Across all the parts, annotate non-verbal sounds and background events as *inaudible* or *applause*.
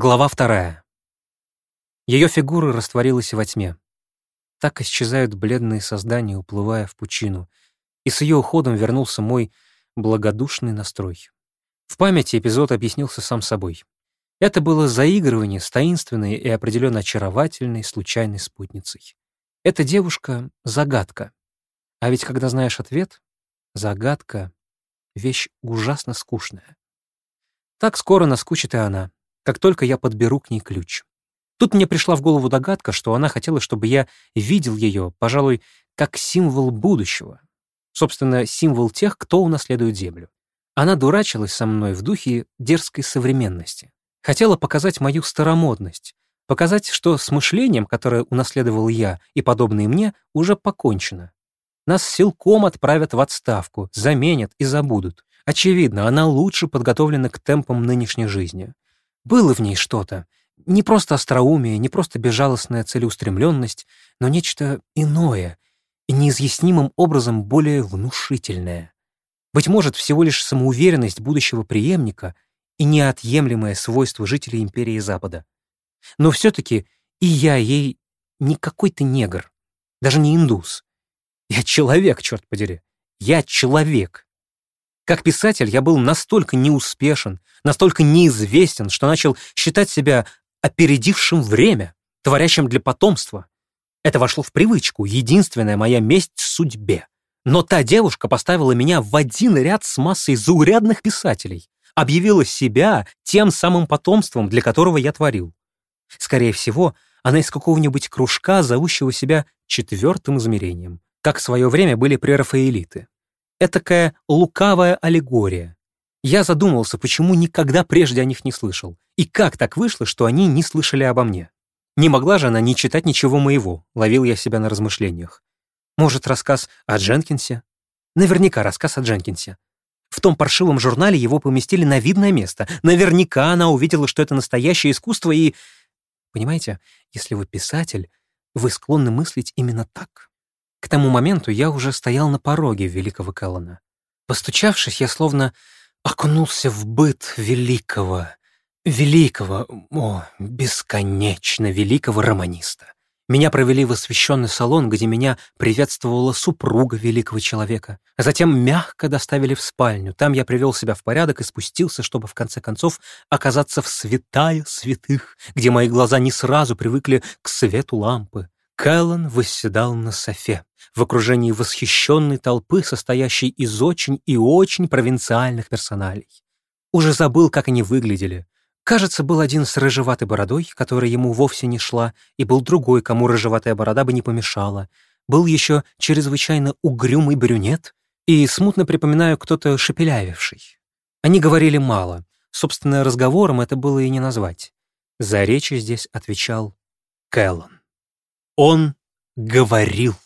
Глава вторая. Ее фигура растворилась во тьме. Так исчезают бледные создания, уплывая в пучину. И с ее уходом вернулся мой благодушный настрой. В памяти эпизод объяснился сам собой. Это было заигрывание с таинственной и определенно очаровательной случайной спутницей. Эта девушка — загадка. А ведь когда знаешь ответ, загадка — вещь ужасно скучная. Так скоро наскучит и она как только я подберу к ней ключ. Тут мне пришла в голову догадка, что она хотела, чтобы я видел ее, пожалуй, как символ будущего. Собственно, символ тех, кто унаследует Землю. Она дурачилась со мной в духе дерзкой современности. Хотела показать мою старомодность, показать, что с мышлением, которое унаследовал я и подобные мне, уже покончено. Нас силком отправят в отставку, заменят и забудут. Очевидно, она лучше подготовлена к темпам нынешней жизни. Было в ней что-то. Не просто остроумие, не просто безжалостная целеустремленность, но нечто иное и неизъяснимым образом более внушительное. Быть может, всего лишь самоуверенность будущего преемника и неотъемлемое свойство жителей империи Запада. Но все-таки и я ей не какой-то негр, даже не индус. Я человек, черт подери. Я человек. Как писатель я был настолько неуспешен, настолько неизвестен, что начал считать себя опередившим время, творящим для потомства. Это вошло в привычку, единственная моя месть судьбе. Но та девушка поставила меня в один ряд с массой заурядных писателей, объявила себя тем самым потомством, для которого я творил. Скорее всего, она из какого-нибудь кружка, зовущего себя четвертым измерением, как в свое время были прерафаэлиты этакая лукавая аллегория. Я задумался, почему никогда прежде о них не слышал, и как так вышло, что они не слышали обо мне. Не могла же она не читать ничего моего, ловил я себя на размышлениях. Может, рассказ о Дженкинсе? Наверняка рассказ о Дженкинсе. В том паршивом журнале его поместили на видное место. Наверняка она увидела, что это настоящее искусство и... Понимаете, если вы писатель, вы склонны мыслить именно так. К тому моменту я уже стоял на пороге великого Кэллона. Постучавшись, я словно окунулся в быт великого, великого, о, бесконечно великого романиста. Меня провели в освященный салон, где меня приветствовала супруга великого человека. Затем мягко доставили в спальню. Там я привел себя в порядок и спустился, чтобы в конце концов оказаться в святая святых, где мои глаза не сразу привыкли к свету лампы. Кэллан восседал на софе, в окружении восхищенной толпы, состоящей из очень и очень провинциальных персоналей. Уже забыл, как они выглядели. Кажется, был один с рыжеватой бородой, которая ему вовсе не шла, и был другой, кому рыжеватая борода бы не помешала. Был еще чрезвычайно угрюмый брюнет, и смутно припоминаю кто-то шепелявивший. Они говорили мало, собственно, разговором это было и не назвать. За речи здесь отвечал Кэллан. Он говорил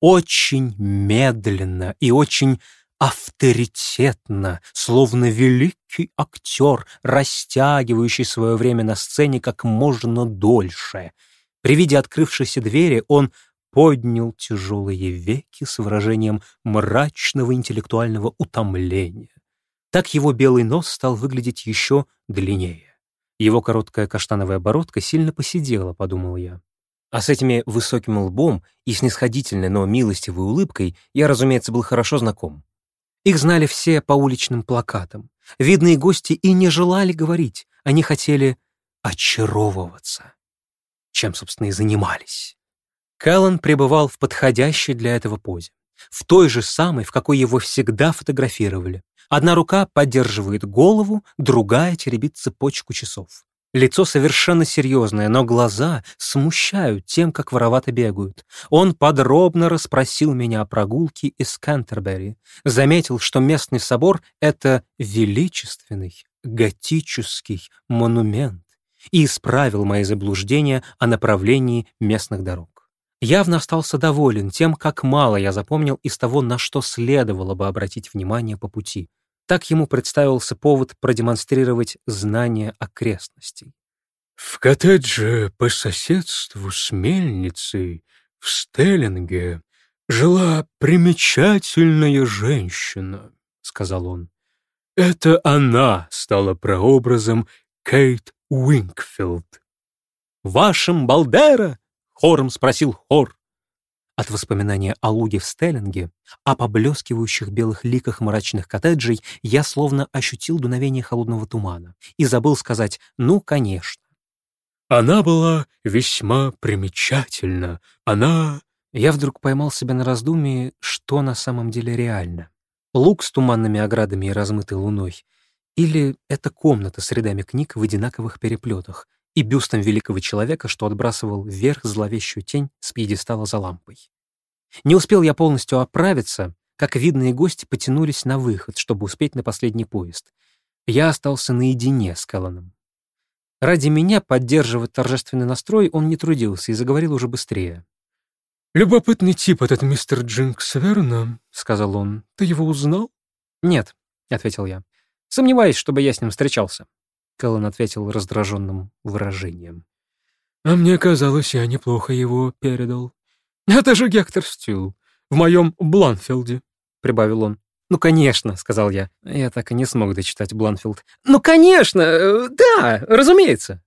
очень медленно и очень авторитетно, словно великий актер, растягивающий свое время на сцене как можно дольше. При виде открывшейся двери он поднял тяжелые веки с выражением мрачного интеллектуального утомления. Так его белый нос стал выглядеть еще длиннее. Его короткая каштановая бородка сильно посидела, подумал я. А с этими высоким лбом и снисходительной, но милостивой улыбкой я, разумеется, был хорошо знаком. Их знали все по уличным плакатам. Видные гости и не желали говорить, они хотели очаровываться. Чем, собственно, и занимались. Кэллан пребывал в подходящей для этого позе. В той же самой, в какой его всегда фотографировали. Одна рука поддерживает голову, другая теребит цепочку часов. Лицо совершенно серьезное, но глаза смущают тем, как воровато бегают. Он подробно расспросил меня о прогулке из Кантербери, заметил, что местный собор — это величественный, готический монумент, и исправил мои заблуждения о направлении местных дорог. Явно остался доволен тем, как мало я запомнил из того, на что следовало бы обратить внимание по пути. Так ему представился повод продемонстрировать знание окрестностей. В коттедже по соседству с мельницей в Стеллинге жила примечательная женщина, — сказал он. Это она стала прообразом Кейт Уинкфилд. «Вашим Балдера?» — хором спросил хор. От воспоминания о луге в Стеллинге, о поблескивающих белых ликах мрачных коттеджей, я словно ощутил дуновение холодного тумана и забыл сказать «ну, конечно». Она была весьма примечательна. Она... Я вдруг поймал себя на раздумии, что на самом деле реально. Луг с туманными оградами и размытой луной. Или это комната с рядами книг в одинаковых переплетах и бюстом великого человека, что отбрасывал вверх зловещую тень с пьедестала за лампой. Не успел я полностью оправиться, как видные гости потянулись на выход, чтобы успеть на последний поезд. Я остался наедине с Кэлланом. Ради меня поддерживать торжественный настрой он не трудился и заговорил уже быстрее. «Любопытный тип этот мистер Джинкс, верно?» — сказал он. «Ты его узнал?» «Нет», — ответил я. «Сомневаюсь, чтобы я с ним встречался». Кэллен ответил раздраженным выражением. «А мне казалось, я неплохо его передал. Это же Гектор Стюл в моем Бланфилде», — прибавил он. «Ну, конечно», — сказал я. Я так и не смог дочитать Бланфилд. «Ну, конечно! Э, да, разумеется!»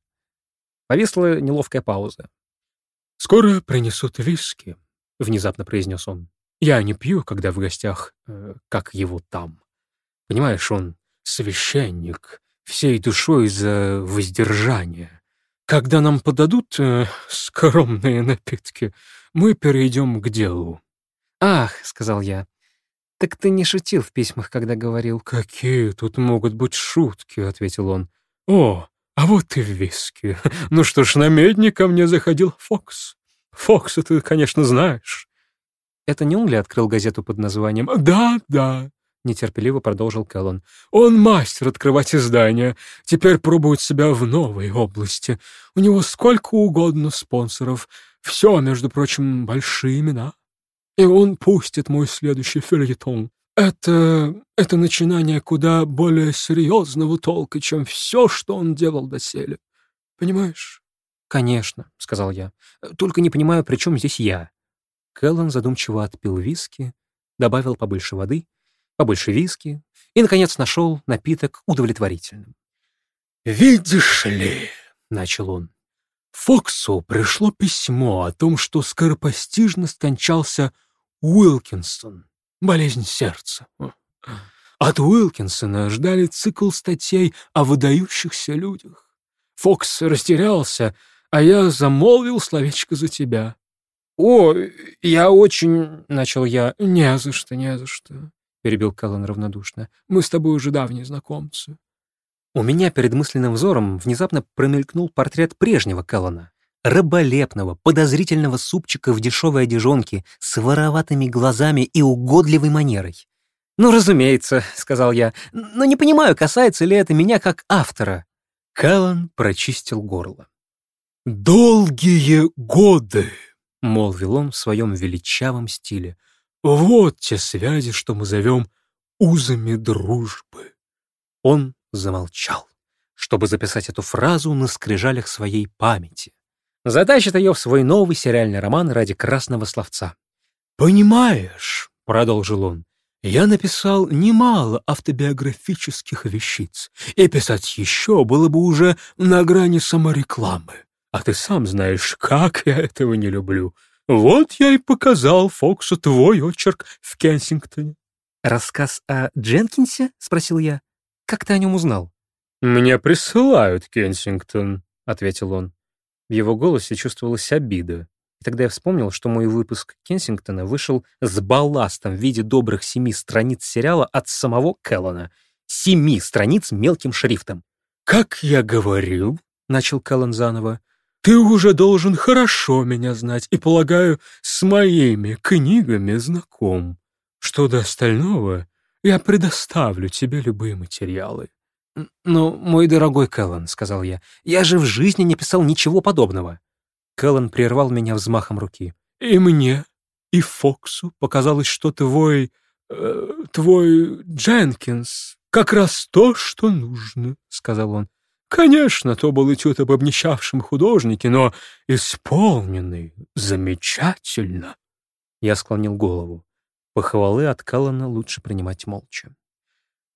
Повисла неловкая пауза. «Скоро принесут виски», — внезапно произнес он. «Я не пью, когда в гостях, э, как его там. Понимаешь, он священник, всей душой за воздержание. Когда нам подадут э, скромные напитки, мы перейдем к делу». «Ах», — сказал я, — «так ты не шутил в письмах, когда говорил». «Какие тут могут быть шутки?» — ответил он. «О, а вот и виски. *laughs* Ну что ж, на медне ко мне заходил Фокс. Фокса ты, конечно, знаешь». «Это не он ли открыл газету под названием «Да, да», — нетерпеливо продолжил Кэллон. «Он мастер открывать издания. Теперь пробует себя в новой области. У него сколько угодно спонсоров. Все, между прочим, большие имена. И он пустит мой следующий фельетон. Это... это начинание куда более серьезного толка, чем все, что он делал доселе. Понимаешь?» «Конечно», — сказал я. «Только не понимаю, при чем здесь я?» Кэллон задумчиво отпил виски, добавил побольше воды — побольше виски и, наконец, нашел напиток удовлетворительным. «Видишь ли», — начал он, — «Фоксу пришло письмо о том, что скоропостижно скончался Уилкинсон, болезнь сердца. От Уилкинсона ждали цикл статей о выдающихся людях. Фокс растерялся, а я замолвил словечко за тебя». «О, я очень...» — начал я. «Не за что, не за что. — перебил Кэллен равнодушно. «Мы с тобой уже давние знакомцы». У меня перед мысленным взором внезапно промелькнул портрет прежнего Кэллена. Раболепного, подозрительного супчика в дешевой одежонке с вороватыми глазами и угодливой манерой. «Ну, разумеется», — сказал я, — «но не понимаю, касается ли это меня как автора». Кэллен прочистил горло. «Долгие годы», — молвил он в своем величавом стиле, — вот те связи, что мы зовем узами дружбы. Он замолчал, чтобы записать эту фразу на скрижалях своей памяти. Затащит ее в свой новый сериальный роман ради красного словца. «Понимаешь», — продолжил он, — «я написал немало автобиографических вещиц, и писать еще было бы уже на грани саморекламы. А ты сам знаешь, как я этого не люблю. Вот я и показал Фоксу твой очерк в Кенсингтоне. «Рассказ о Дженкинсе?» — спросил я. «Как ты о нем узнал?» «Мне присылают Кенсингтон», — ответил он. В его голосе чувствовалась обида. И тогда я вспомнил, что мой выпуск Кенсингтона вышел с балластом в виде добрых семи страниц сериала от самого Келлана. Семи страниц мелким шрифтом. «Как я говорил», — начал Келлан заново, ты уже должен хорошо меня знать и, полагаю, с моими книгами знаком. Что до остального, я предоставлю тебе любые материалы». «Но, мой дорогой Кэллен», — сказал я, — «я же в жизни не писал ничего подобного». Кэллен прервал меня взмахом руки. «И мне, и Фоксу показалось, что твой... Э, твой Дженкинс как раз то, что нужно», — сказал он. Конечно, то был этюд об обнищавшем художнике, но исполненный замечательно. Я склонил голову. Похвалы от Каллана лучше принимать молча.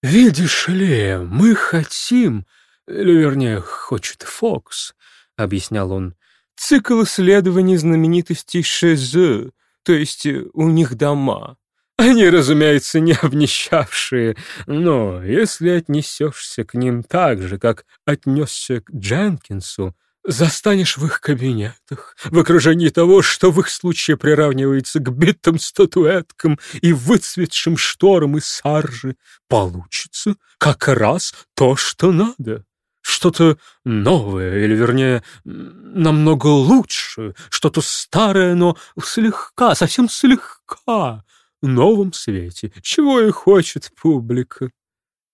«Видишь ли, мы хотим, или, вернее, хочет Фокс, — объяснял он, — цикл исследований знаменитостей Шезе, то есть у них дома. Они, разумеется, не обнищавшие, но если отнесешься к ним так же, как отнесся к Дженкинсу, застанешь в их кабинетах, в окружении того, что в их случае приравнивается к битым статуэткам и выцветшим шторам из саржи, получится как раз то, что надо. Что-то новое, или, вернее, намного лучше, что-то старое, но слегка, совсем слегка, новом свете, чего и хочет публика.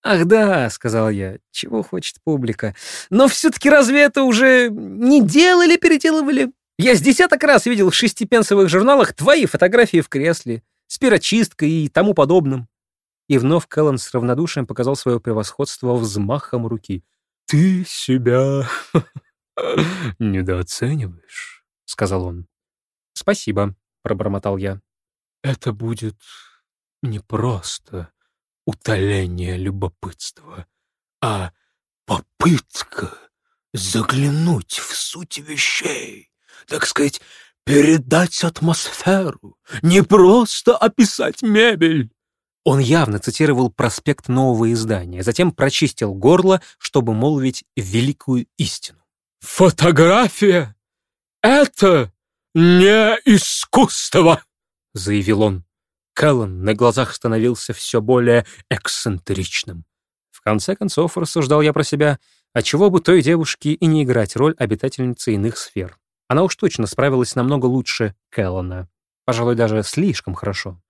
«Ах да», — сказал я, — «чего хочет публика. Но все-таки разве это уже не делали, переделывали? Я с десяток раз видел в шестипенсовых журналах твои фотографии в кресле, с перочисткой и тому подобным». И вновь Кэллен с равнодушием показал свое превосходство взмахом руки. «Ты себя *laughs* недооцениваешь», — сказал он. «Спасибо», — пробормотал я. «Это будет непросто утоление любопытства, а попытка заглянуть в суть вещей, так сказать, передать атмосферу, не просто описать мебель. Он явно цитировал проспект нового издания, затем прочистил горло, чтобы молвить великую истину. «Фотография — это не искусство!» — заявил он. Кэллен на глазах становился все более эксцентричным. В конце концов, рассуждал я про себя, отчего бы той девушке и не играть роль обитательницы иных сфер. Она уж точно справилась намного лучше Кэллена. Пожалуй, даже слишком хорошо.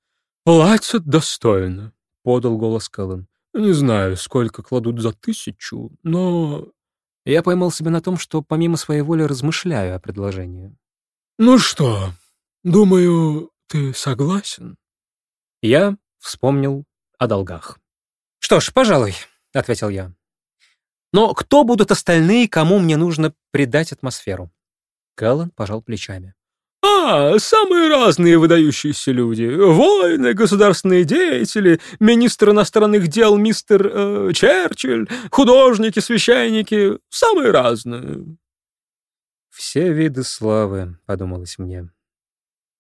«Платят достойно», — подал голос Кэллен. «Не знаю, сколько кладут за тысячу, но...» Я поймал себя на том, что помимо своей воли размышляю о предложении. «Ну что, думаю, ты согласен?» Я вспомнил о долгах. «Что ж, пожалуй», — ответил я. «Но кто будут остальные, кому мне нужно придать атмосферу?» Кэллен пожал плечами. «А, самые разные выдающиеся люди. Воины, государственные деятели, министр иностранных дел мистер э, Черчилль, художники, священники. Самые разные». «Все виды славы», — подумалось мне.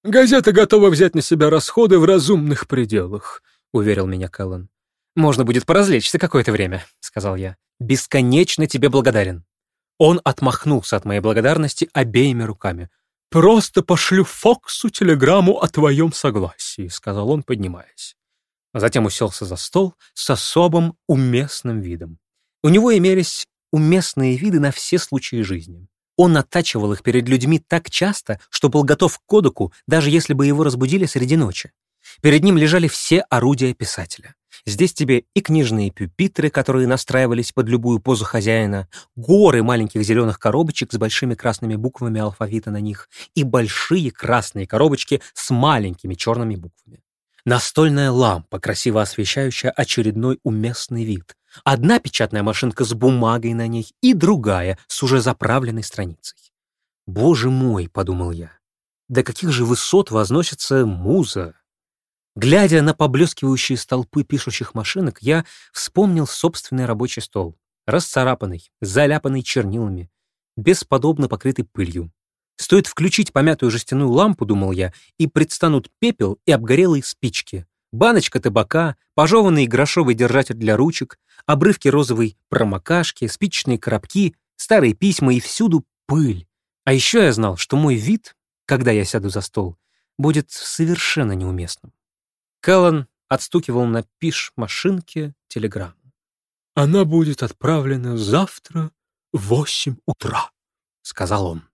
«Газета готова взять на себя расходы в разумных пределах», — уверил меня Кэллен. «Можно будет поразвлечься какое-то время», — сказал я. «Бесконечно тебе благодарен». Он отмахнулся от моей благодарности обеими руками. «Просто пошлю Фоксу телеграмму о твоем согласии», — сказал он, поднимаясь. Затем уселся за стол с особым уместным видом. У него имелись уместные виды на все случаи жизни. Он оттачивал их перед людьми так часто, что был готов к кодеку, даже если бы его разбудили среди ночи. Перед ним лежали все орудия писателя. Здесь тебе и книжные пюпитры, которые настраивались под любую позу хозяина, горы маленьких зеленых коробочек с большими красными буквами алфавита на них и большие красные коробочки с маленькими черными буквами. Настольная лампа, красиво освещающая очередной уместный вид. Одна печатная машинка с бумагой на ней и другая с уже заправленной страницей. «Боже мой!» — подумал я. «До каких же высот возносится муза?» Глядя на поблескивающие столпы пишущих машинок, я вспомнил собственный рабочий стол, расцарапанный, заляпанный чернилами, бесподобно покрытый пылью. Стоит включить помятую жестяную лампу, думал я, и предстанут пепел и обгорелые спички, баночка табака, пожеванный грошовый держатель для ручек, обрывки розовой промокашки, спичечные коробки, старые письма и всюду пыль. А еще я знал, что мой вид, когда я сяду за стол, будет совершенно неуместным. Кэллен отстукивал на пиш-машинке телеграмму. «Она будет отправлена завтра в восемь утра», — сказал он.